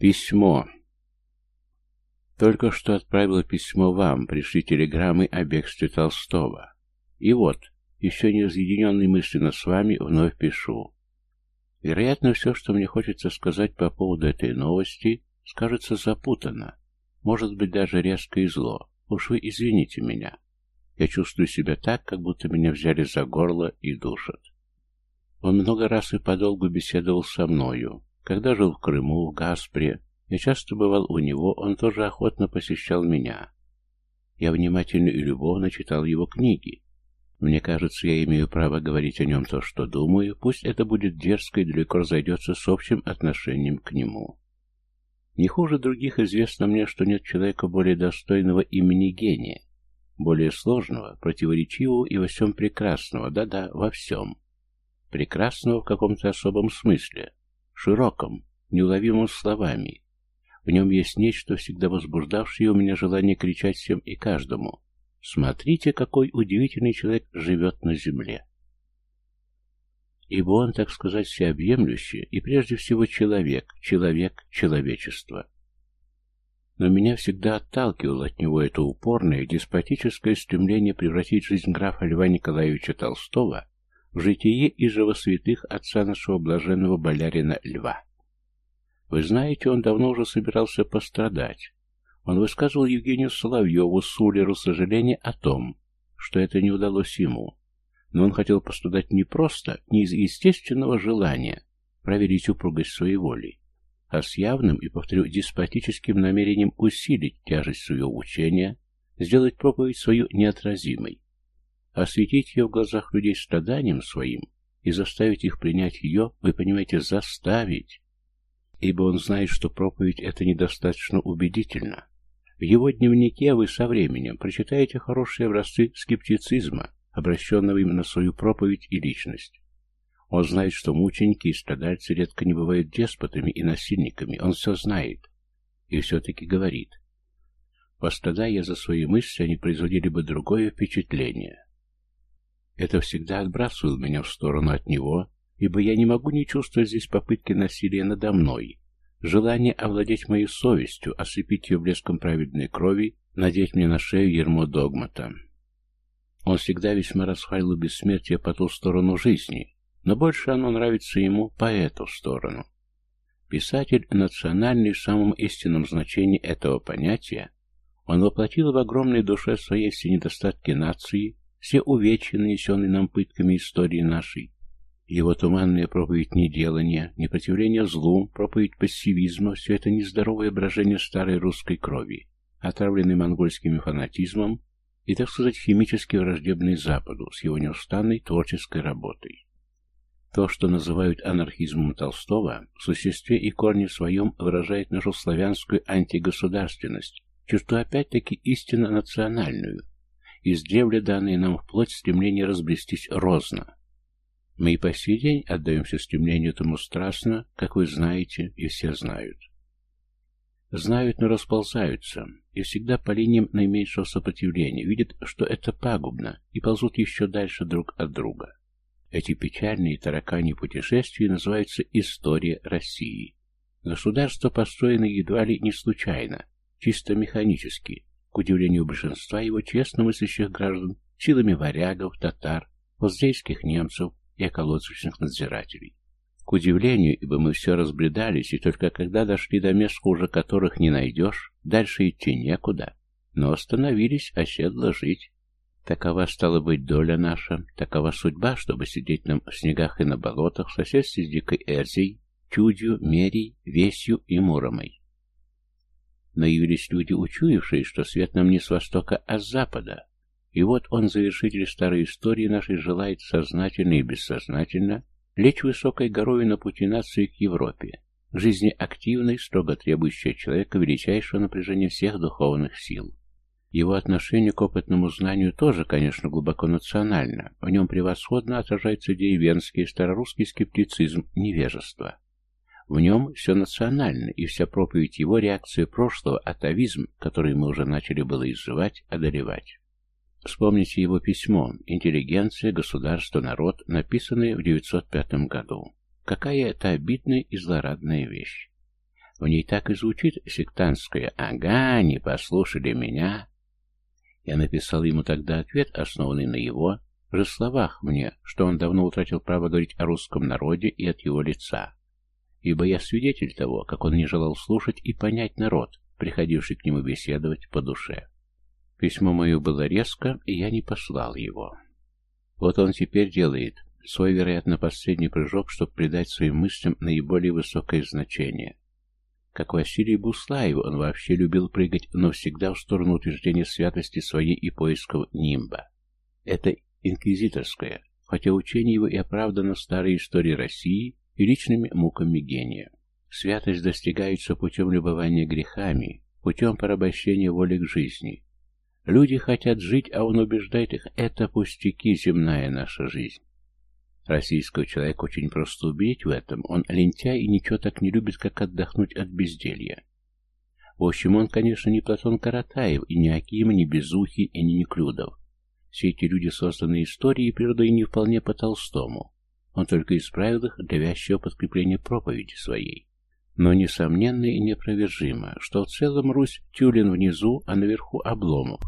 Письмо. Только что отправила письмо вам, пришли телеграммы о бегстве Толстого. И вот, еще не разъединенный мысленно с вами, вновь пишу. Вероятно, все, что мне хочется сказать по поводу этой новости, скажется запутанно, может быть, даже резко и зло. Уж вы извините меня. Я чувствую себя так, как будто меня взяли за горло и душат. Он много раз и подолгу беседовал со мною. Когда жил в Крыму, в Гаспре, я часто бывал у него, он тоже охотно посещал меня. Я внимательно и любовно читал его книги. Мне кажется, я имею право говорить о нем то, что думаю, пусть это будет дерзко и далеко разойдется с общим отношением к нему. Не хуже других известно мне, что нет человека более достойного имени гения, более сложного, противоречивого и во всем прекрасного, да-да, во всем. Прекрасного в каком-то особом смысле, широком, неуловимом словами, в нем есть нечто, всегда возбуждавшее у меня желание кричать всем и каждому. Смотрите, какой удивительный человек живет на земле. Ибо он, так сказать, всеобъемлющий и прежде всего человек, человек человечества. Но меня всегда отталкивало от него это упорное, деспотическое стремление превратить жизнь графа Льва Николаевича Толстого житие и живосвятых отца нашего блаженного болярина Льва. Вы знаете, он давно уже собирался пострадать. Он высказывал Евгению Соловьеву, Сулеру, сожаление о том, что это не удалось ему. Но он хотел пострадать не просто, не из естественного желания проверить упругость своей воли, а с явным и, повторю, деспотическим намерением усилить тяжесть своего учения, сделать проповедь свою неотразимой, осветить ее в глазах людей страданием своим и заставить их принять ее, вы понимаете, заставить, ибо он знает, что проповедь это недостаточно убедительно. В его дневнике вы со временем прочитаете хорошие образцы скептицизма, обращенного им на свою проповедь и личность. Он знает, что мученики и страдальцы редко не бывают деспотами и насильниками, он все знает. И все-таки говорит. Пострадая за свои мысли, они производили бы другое впечатление. Это всегда отбрасывало меня в сторону от него, ибо я не могу не чувствовать здесь попытки насилия надо мной, желание овладеть моей совестью, осыпить ее блеском праведной крови, надеть мне на шею ермо догмата. Он всегда весьма расхвалил бессмертие по ту сторону жизни, но больше оно нравится ему по эту сторону. Писатель национальный в самом истинном значении этого понятия, он воплотил в огромной душе своей все недостатки нации, все увечья, нанесенные нам пытками истории нашей, его туманная проповедь неделания, непротивление злу, проповедь пассивизма – все это нездоровое брожение старой русской крови, отравленной монгольским фанатизмом и, так сказать, химически враждебной Западу с его неустанной творческой работой. То, что называют анархизмом Толстого, в существе и корне своем выражает нашу славянскую антигосударственность, черту опять-таки истинно национальную, издревле данные нам вплоть стремление разблестись розно – мы и по сей день отдаемся стремлению этому страстно, как вы знаете, и все знают. Знают, но расползаются, и всегда по линиям наименьшего сопротивления, видят, что это пагубно, и ползут еще дальше друг от друга. Эти печальные таракани путешествия называются «История России». Государство построено едва ли не случайно, чисто механически, к удивлению большинства его честно мыслящих граждан, силами варягов, татар, поздейских немцев, и околоточных надзирателей. К удивлению, ибо мы все разбредались, и только когда дошли до мест, хуже которых не найдешь, дальше идти некуда. Но остановились, оседло жить. Такова стала быть доля наша, такова судьба, чтобы сидеть нам в снегах и на болотах в соседстве с дикой Эрзей, Чудью, Мерей, Весью и Муромой. Но явились люди, учуявшие, что свет нам не с востока, а с запада, и вот он, завершитель старой истории нашей, желает сознательно и бессознательно лечь высокой горой на пути нации к Европе, к жизни активной, строго требующей человека величайшего напряжения всех духовных сил. Его отношение к опытному знанию тоже, конечно, глубоко национально. В нем превосходно отражаются идеи венский, старорусский скептицизм, невежество. В нем все национально, и вся проповедь его реакция прошлого, атовизм, который мы уже начали было изживать, одолевать. Вспомните его письмо «Интеллигенция, государство, народ», написанное в 905 году. Какая это обидная и злорадная вещь. В ней так и звучит сектантское «Ага, не послушали меня». Я написал ему тогда ответ, основанный на его же словах мне, что он давно утратил право говорить о русском народе и от его лица. Ибо я свидетель того, как он не желал слушать и понять народ, приходивший к нему беседовать по душе. Письмо мое было резко, и я не послал его. Вот он теперь делает свой, вероятно, последний прыжок, чтобы придать своим мыслям наиболее высокое значение. Как Василий Буслаев, он вообще любил прыгать, но всегда в сторону утверждения святости своей и поисков нимба. Это инквизиторское, хотя учение его и оправдано старой историей России и личными муками гения. Святость достигается путем любования грехами, путем порабощения воли к жизни. Люди хотят жить, а он убеждает их, это пустяки, земная наша жизнь. Российского человека очень просто убедить в этом. Он лентяй и ничего так не любит, как отдохнуть от безделья. В общем, он, конечно, не Платон Каратаев, и не Аким, не Безухий, и не Неклюдов. Все эти люди созданы историей и природой не вполне по Толстому. Он только исправил их для вязчего подкрепления проповеди своей. Но несомненно и непровержимо, что в целом Русь Тюлин внизу, а наверху Обломов.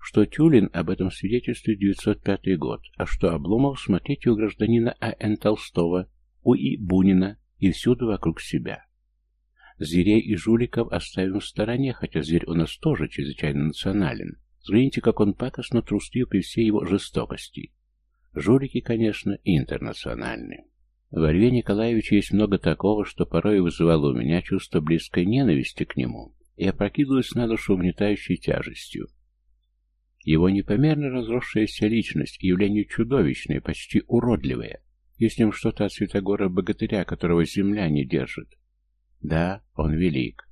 Что Тюлин об этом свидетельствует 905 год, а что Обломов смотрите у гражданина А.Н. Толстого, у И. Бунина и всюду вокруг себя. Зверей и жуликов оставим в стороне, хотя зверь у нас тоже чрезвычайно национален. Взгляните, как он пакостно трустлив при всей его жестокости. Жулики, конечно, интернациональны. В Льве Николаевиче есть много такого, что порой вызывало у меня чувство близкой ненависти к нему и опрокидывалось на душу угнетающей тяжестью. Его непомерно разросшаяся личность, явление чудовищное, почти уродливое. Есть в нем что-то от Святогора-богатыря, которого земля не держит. Да, он велик.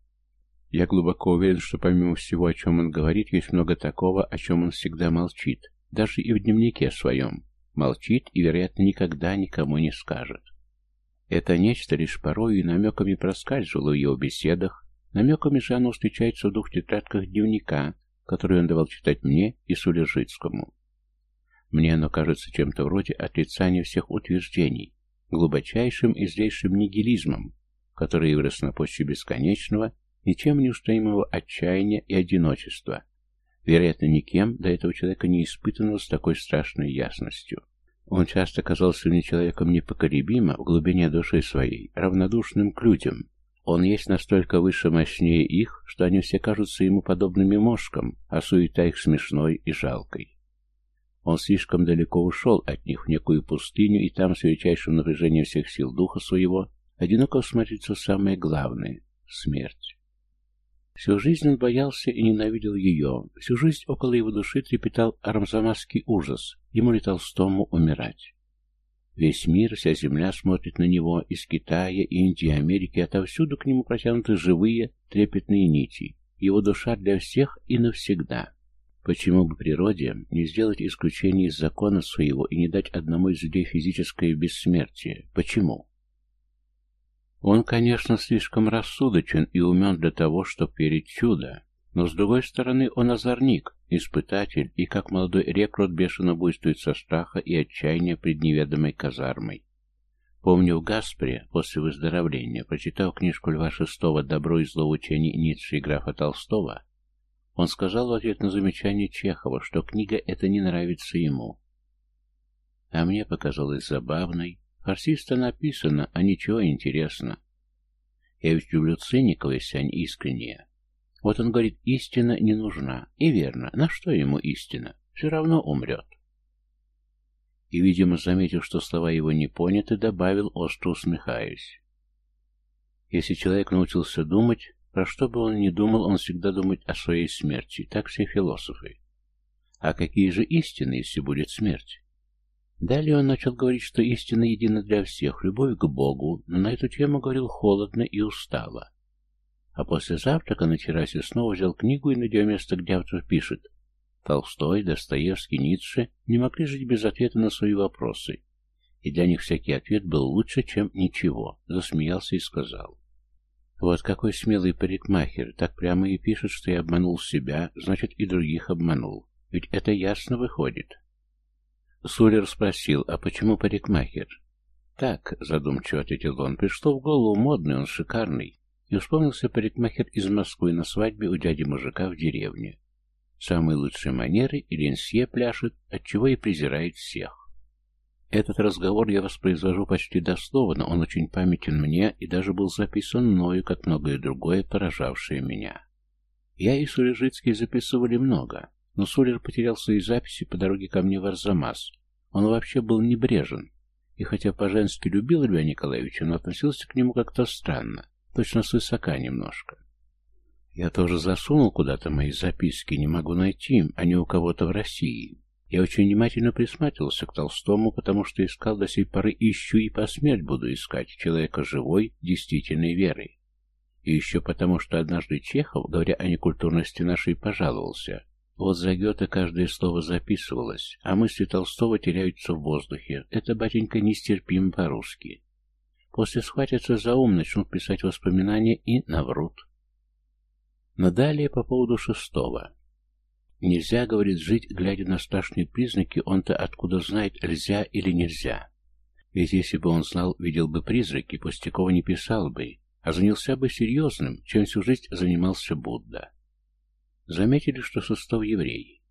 Я глубоко уверен, что помимо всего, о чем он говорит, есть много такого, о чем он всегда молчит, даже и в дневнике своем. Молчит и, вероятно, никогда никому не скажет. Это нечто лишь порой и намеками проскальзывало в его беседах, намеками же оно встречается в двух тетрадках дневника, которую он давал читать мне и Сулежицкому. Мне оно кажется чем-то вроде отрицания всех утверждений, глубочайшим и злейшим нигилизмом, который вырос на почве бесконечного, ничем не устоимого отчаяния и одиночества, вероятно, никем до этого человека не испытанного с такой страшной ясностью. Он часто казался мне человеком непоколебимо в глубине души своей, равнодушным к людям, он есть настолько выше мощнее их, что они все кажутся ему подобными мошкам, а суета их смешной и жалкой. Он слишком далеко ушел от них в некую пустыню, и там, с величайшим напряжением всех сил духа своего, одиноко смотрится самое главное — смерть. Всю жизнь он боялся и ненавидел ее, всю жизнь около его души трепетал армзамасский ужас, ему ли Толстому умирать. Весь мир, вся земля смотрит на него, из Китая, Индии, Америки, отовсюду к нему протянуты живые, трепетные нити. Его душа для всех и навсегда. Почему бы природе не сделать исключение из закона своего и не дать одному из людей физическое бессмертие? Почему? Он, конечно, слишком рассудочен и умен для того, чтобы верить чудо, но, с другой стороны, он озорник, испытатель, и как молодой рекрут бешено буйствует со страха и отчаяния пред неведомой казармой. Помню, в Гаспре, после выздоровления, прочитав книжку Льва Шестого «Добро и зло учений Ницше и графа Толстого», он сказал в ответ на замечание Чехова, что книга эта не нравится ему. А мне показалось забавной. Фарсисто написано, а ничего интересно. Я ведь люблю циников, если они искренние. Вот он говорит, истина не нужна. И верно, на что ему истина? Все равно умрет. И, видимо, заметив, что слова его не поняты, добавил, остро усмехаясь. Если человек научился думать, про что бы он ни думал, он всегда думает о своей смерти. Так все философы. А какие же истины, если будет смерть? Далее он начал говорить, что истина едина для всех, любовь к Богу, но на эту тему говорил холодно и устало. А после завтрака на террасе снова взял книгу и, найдя место, где автор пишет, Толстой, Достоевский, Ницше не могли жить без ответа на свои вопросы, и для них всякий ответ был лучше, чем ничего, засмеялся и сказал. Вот какой смелый парикмахер, так прямо и пишет, что я обманул себя, значит и других обманул. Ведь это ясно выходит. Сулер спросил, а почему парикмахер? Так, задумчиво ответил он, пришло в голову модный, он шикарный. И вспомнился парикмахер из Москвы на свадьбе у дяди мужика в деревне. Самые лучшие манеры и Ленсье пляшет, отчего и презирает всех. Этот разговор я воспроизвожу почти дословно, он очень памятен мне и даже был записан мною, как многое другое, поражавшее меня. Я и Сулежицкий записывали много, но Сулер потерял свои записи по дороге ко мне в Арзамас. Он вообще был небрежен, и хотя по-женски любил Льва Николаевича, но относился к нему как-то странно, точно свысока немножко. Я тоже засунул куда-то мои записки, не могу найти, а не у кого-то в России. Я очень внимательно присматривался к Толстому, потому что искал до сей поры ищу и по смерть буду искать человека живой, действительной верой. И еще потому, что однажды Чехов, говоря о некультурности нашей, пожаловался. Вот за Гёте каждое слово записывалось, а мысли Толстого теряются в воздухе. Это, батенька, нестерпимо по-русски. После схватятся за ум, начнут писать воспоминания и наврут. Но далее по поводу шестого. Нельзя, говорит, жить, глядя на страшные признаки, он-то откуда знает, нельзя или нельзя. Ведь если бы он знал, видел бы призраки, Пустякова не писал бы, а занялся бы серьезным, чем всю жизнь занимался Будда. Заметили, что Сустов еврей.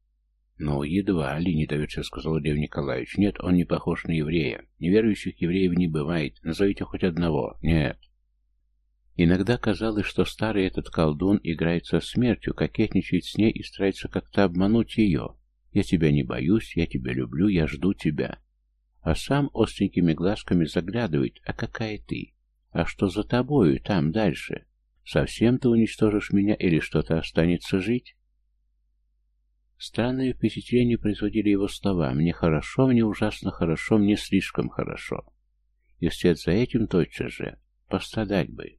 «Ну, едва ли, недоверчиво сказал Лев Николаевич. Нет, он не похож на еврея. Неверующих евреев не бывает. Назовите хоть одного. Нет». Иногда казалось, что старый этот колдун играет со смертью, кокетничает с ней и старается как-то обмануть ее. «Я тебя не боюсь, я тебя люблю, я жду тебя». А сам остренькими глазками заглядывает, «А какая ты? А что за тобою там дальше? Совсем ты уничтожишь меня или что-то останется жить?» Странные впечатления производили его слова «мне хорошо, мне ужасно хорошо, мне слишком хорошо». И вслед за этим тотчас же «пострадать бы».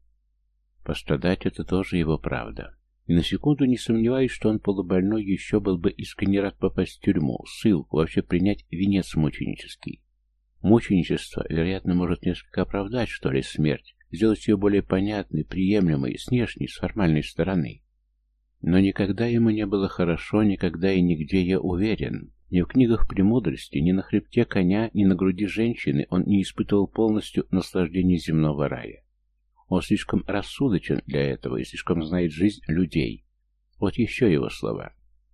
Пострадать — это тоже его правда. И на секунду не сомневаюсь, что он полубольной еще был бы искренне рад попасть в тюрьму, ссылку, вообще принять венец мученический. Мученичество, вероятно, может несколько оправдать, что ли, смерть, сделать ее более понятной, приемлемой, с внешней, с формальной стороны. Но никогда ему не было хорошо, никогда и нигде, я уверен. Ни в книгах премудрости, ни на хребте коня, ни на груди женщины он не испытывал полностью наслаждения земного рая. Он слишком рассудочен для этого и слишком знает жизнь людей. Вот еще его слова.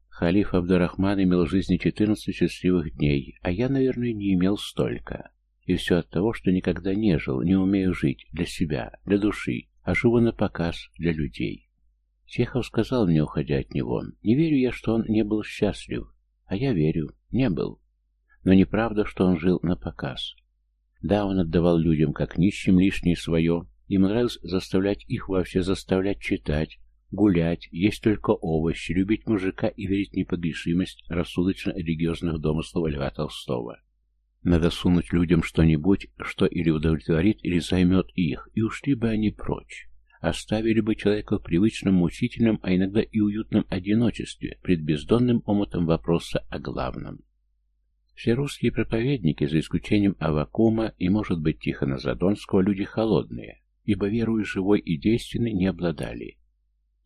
Халиф Абдурахман имел в жизни 14 счастливых дней, а я, наверное, не имел столько. И все от того, что никогда не жил, не умею жить для себя, для души, а живу на показ для людей. Чехов сказал мне, уходя от него, не верю я, что он не был счастлив, а я верю, не был. Но неправда, что он жил на показ. Да, он отдавал людям как нищим лишнее свое, им нравилось заставлять их вообще заставлять читать, гулять, есть только овощи, любить мужика и верить в непогрешимость рассудочно-религиозных домыслов Льва Толстого. Надо сунуть людям что-нибудь, что или удовлетворит, или займет их, и ушли бы они прочь. Оставили бы человека в привычном, мучительном, а иногда и уютном одиночестве, пред бездонным омутом вопроса о главном. Все русские проповедники, за исключением Авакума и, может быть, Тихона Задонского, люди холодные, ибо верою живой и действенной не обладали.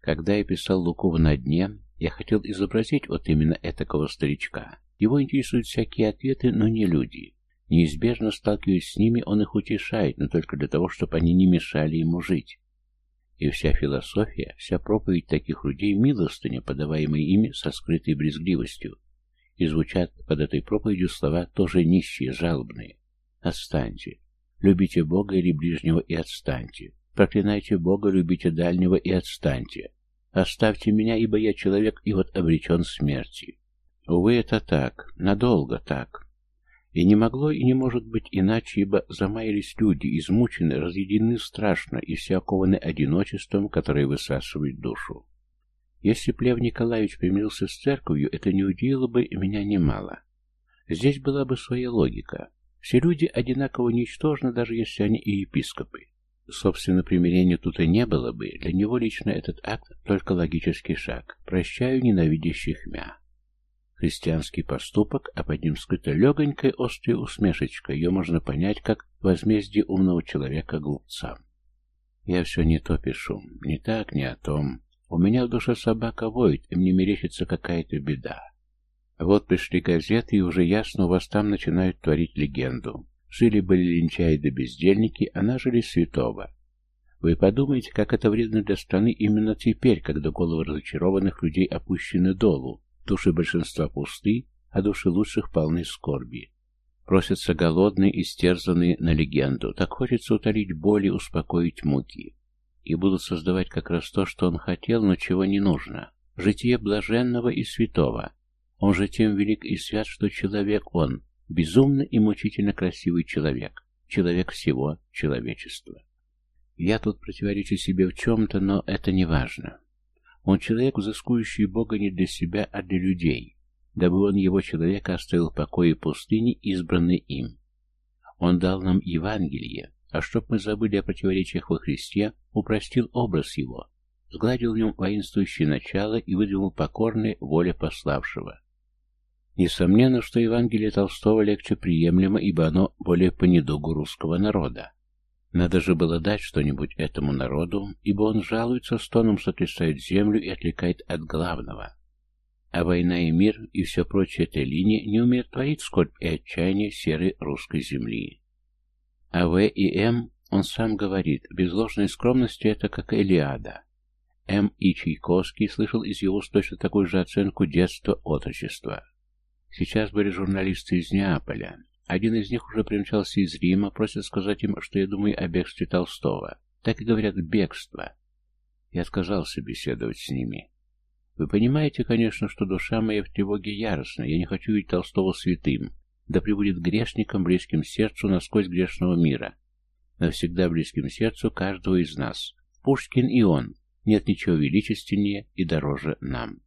Когда я писал Лукову на дне, я хотел изобразить вот именно этакого старичка. Его интересуют всякие ответы, но не люди. Неизбежно сталкиваясь с ними, он их утешает, но только для того, чтобы они не мешали ему жить. И вся философия, вся проповедь таких людей милостыня, подаваемая ими со скрытой брезгливостью. И звучат под этой проповедью слова тоже нищие, жалобные. «Отстаньте, Любите Бога или ближнего и отстаньте. Проклинайте Бога, любите дальнего и отстаньте. Оставьте меня, ибо я человек и вот обречен смерти. Увы, это так, надолго так. И не могло и не может быть иначе, ибо замаялись люди, измучены, разъединены страшно и все окованы одиночеством, которое высасывает душу. Если б Лев Николаевич примирился с церковью, это не удивило бы меня немало. Здесь была бы своя логика. Все люди одинаково ничтожны, даже если они и епископы. Собственно, примирения тут и не было бы. Для него лично этот акт только логический шаг. Прощаю ненавидящих мя. Христианский поступок, а под ним скрыта легонькая острая усмешечка. Ее можно понять как возмездие умного человека глупцам. Я все не то пишу. Не так, не о том. У меня в душе собака воет, и мне мерещится какая-то беда. Вот пришли газеты, и уже ясно, у вас там начинают творить легенду. Жили-были лентяи да бездельники, а нажили святого. Вы подумайте, как это вредно для страны именно теперь, когда головы разочарованных людей опущены долу, души большинства пусты, а души лучших полны скорби. Просятся голодные, истерзанные на легенду. Так хочется утолить боли, успокоить муки. И будут создавать как раз то, что он хотел, но чего не нужно. Житие блаженного и святого. Он же тем велик и свят, что человек он, безумно и мучительно красивый человек, человек всего человечества. Я тут противоречу себе в чем-то, но это не важно. Он человек, взыскующий Бога не для себя, а для людей, дабы он его человека оставил в покое пустыни, избранный им. Он дал нам Евангелие, а чтоб мы забыли о противоречиях во Христе, упростил образ его, сгладил в нем воинствующее начало и выдвинул покорной воле пославшего. Несомненно, что Евангелие Толстого легче приемлемо, ибо оно более по недугу русского народа. Надо же было дать что-нибудь этому народу, ибо он жалуется, стоном сотрясает землю и отвлекает от главного. А война и мир и все прочее этой линии не умеют творить скорбь и отчаяние серой русской земли. А В и М, он сам говорит, без ложной скромности это как Элиада. М. и Чайковский слышал из его точно такую же оценку детства отрочества. Сейчас были журналисты из Неаполя. Один из них уже примчался из Рима, просит сказать им, что я думаю о бегстве Толстого. Так и говорят «бегство». Я отказался беседовать с ними. Вы понимаете, конечно, что душа моя в тревоге яростна. Я не хочу видеть Толстого святым. Да прибудет грешником, близким сердцу насквозь грешного мира. Навсегда близким сердцу каждого из нас. Пушкин и он. Нет ничего величественнее и дороже нам.